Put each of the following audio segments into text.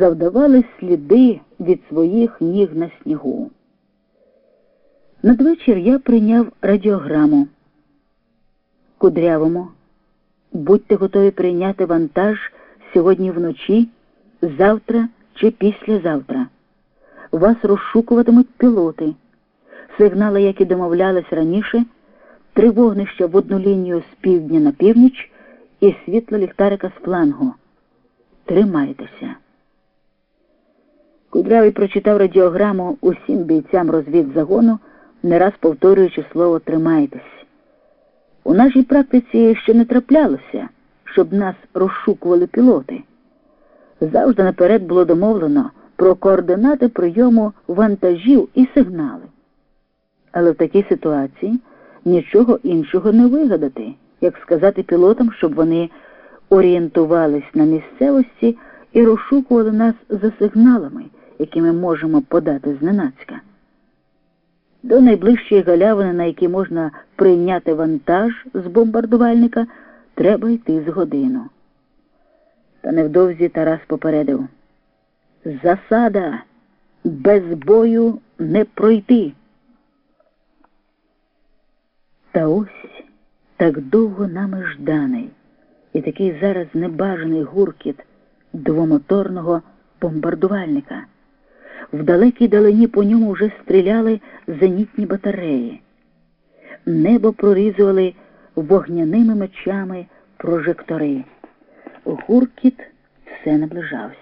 завдавали сліди від своїх ніг на снігу. Надвечір я прийняв радіограму. Кудрявому, будьте готові прийняти вантаж сьогодні вночі, завтра чи післязавтра. Вас розшукуватимуть пілоти. Сигнали, як і домовлялись раніше, три вогнища в одну лінію з півдня на північ і світло ліхтарика з флангу. Тримайтеся. Кудрявий прочитав радіограму усім бійцям розвідзагону, не раз повторюючи слово тримайтесь. У нашій практиці ще не траплялося, щоб нас розшукували пілоти. Завжди наперед було домовлено про координати прийому вантажів і сигнали. Але в такій ситуації нічого іншого не вигадати, як сказати пілотам, щоб вони орієнтувались на місцевості і розшукували нас за сигналами, які ми можемо подати зненацька. До найближчої галявини, на якій можна прийняти вантаж з бомбардувальника, треба йти з годину. Та невдовзі Тарас попередив Засада без бою не пройти. Та ось так довго нами жданий і такий зараз небажаний гуркіт двомоторного бомбардувальника. В далекій далині по ньому вже стріляли зенітні батареї. Небо прорізували вогняними мечами прожектори. Гуркіт все наближався.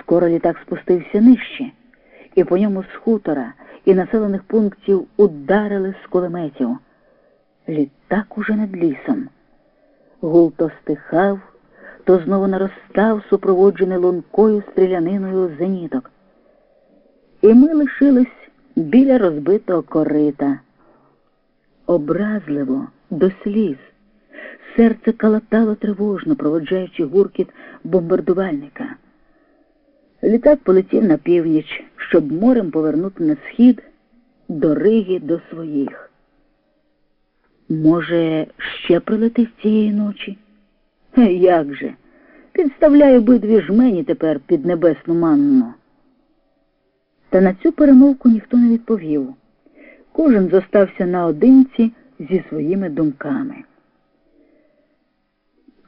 Скоро літак спустився нижче, і по ньому з хутора і населених пунктів ударили з кулеметів. Літак уже над лісом. Гул то стихав, то знову наростав, супроводжений лункою стріляниною зеніток. І ми лишились біля розбитого корита. Образливо, до сліз. Серце калатало тривожно, проводжаючи гуркіт бомбардувальника. Літак полетів на північ, щоб морем повернути на схід до Риги до своїх. Може, ще прилетить цієї ночі? Як же? Підставляю обидві жмені тепер під небесну манну. Та на цю перемовку ніхто не відповів. Кожен зостався наодинці зі своїми думками.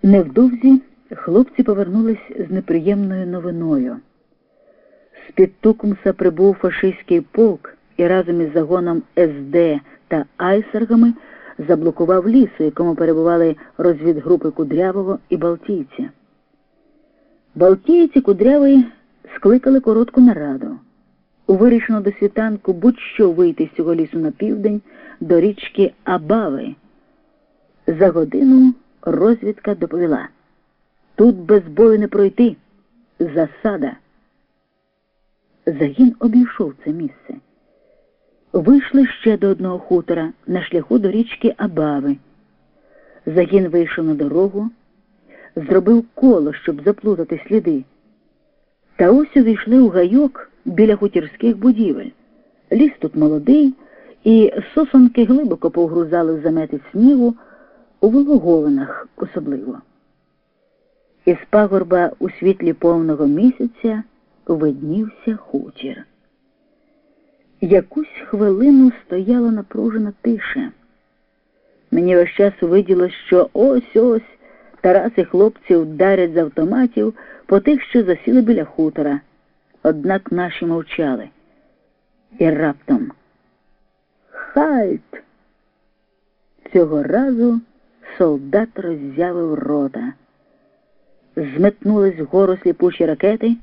Невдовзі хлопці повернулись з неприємною новиною. З-під Тукумса прибув фашистський полк і разом із загоном СД та айсергами заблокував ліс, у якому перебували розвідгрупи Кудрявого і Балтійця. Балтійці Кудрявий скликали коротку нараду. Вирішено до світанку будь-що вийти з цього лісу на південь до річки Абави. За годину розвідка доповіла тут без бою не пройти. Засада. Загін обійшов це місце. Вийшли ще до одного хутора на шляху до річки Абави. Загін вийшов на дорогу, зробив коло, щоб заплутати сліди. Та ось увійшли у гайок біля хутірських будівель. Ліс тут молодий, і сосонки глибоко повгрузали в замети снігу, у вологовинах особливо. Із пагорба у світлі повного місяця виднівся хутір. Якусь хвилину стояла напружена тиша. Мені весь час виділо, що ось ось Тарас і хлопці вдарять з автоматів по тих, що засіли біля хутора. Однак наші мовчали. І раптом Хальт! Цього разу солдат роззявив рота. Зметнулись вгору сліпучі ракети,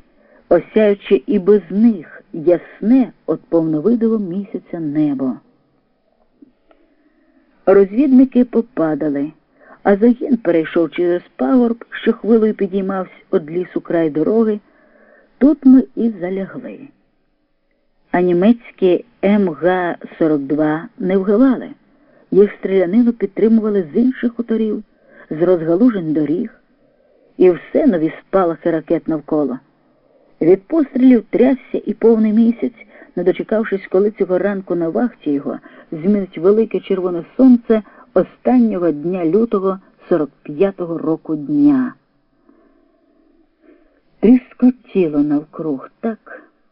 осяючи і без них ясне от повновидого місяця небо. Розвідники попадали, а загін перейшов через пагорб, що хвилою підіймався од лісу край дороги. Тут ми і залягли. А німецькі МГ-42 не вгивали. Їх стрілянину підтримували з інших хуторів, з розгалужень доріг, і все нові спалахи ракет навколо. Від пострілів трясся і повний місяць, не дочекавшись, коли цього ранку на вахті його змінить велике червоне сонце останнього дня лютого 45-го року дня. Тріскотіло навкруг так,